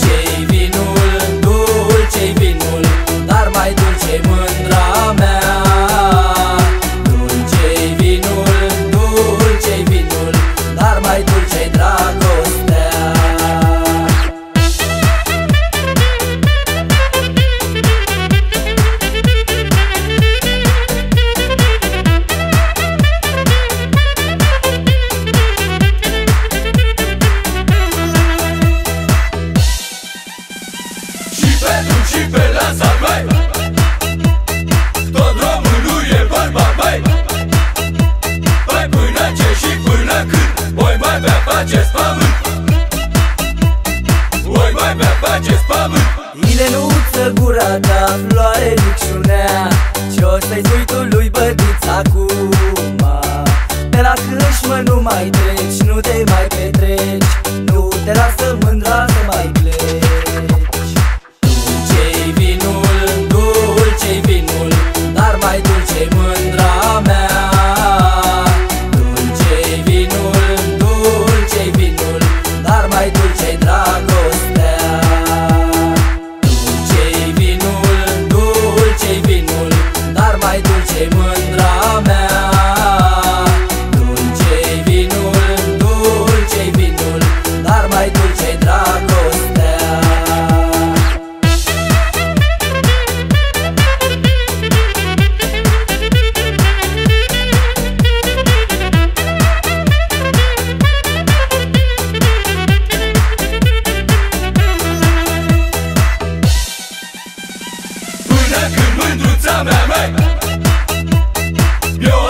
cei vinul, dulcei vinul acest pământ? Voi mai bea pe acest pământ? Ilenuță gura ta, floare micșunea Ce o să-i spui tu lui bătița acum De la câșmă nu mai treci, mai dulce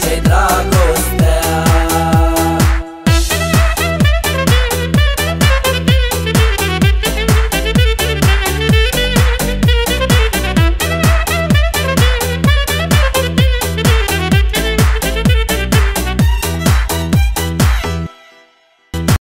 ce dragă